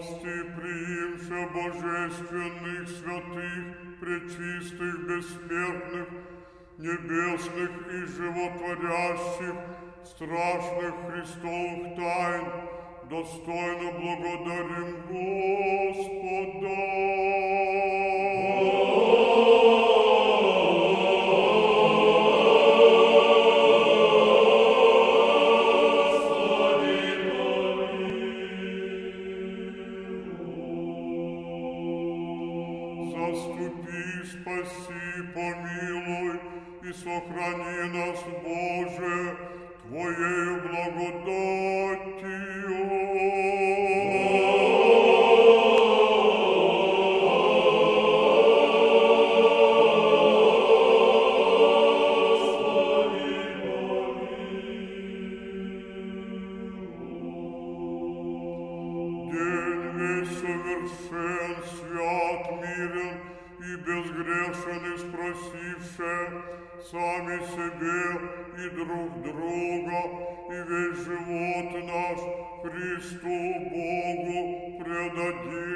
милости, приимше божественных, святых, пречистых, бессмертных, небесных и животворящих, страшных Христовых тайн, достойно благодарим Господа. Заступи, спаси, помилуй и сохрани нас, Боже, Твоею День весь совершен, свят, мирен и безгрешен, и спросивше сами себе и друг друга, и весь живот наш Христу Богу предадим.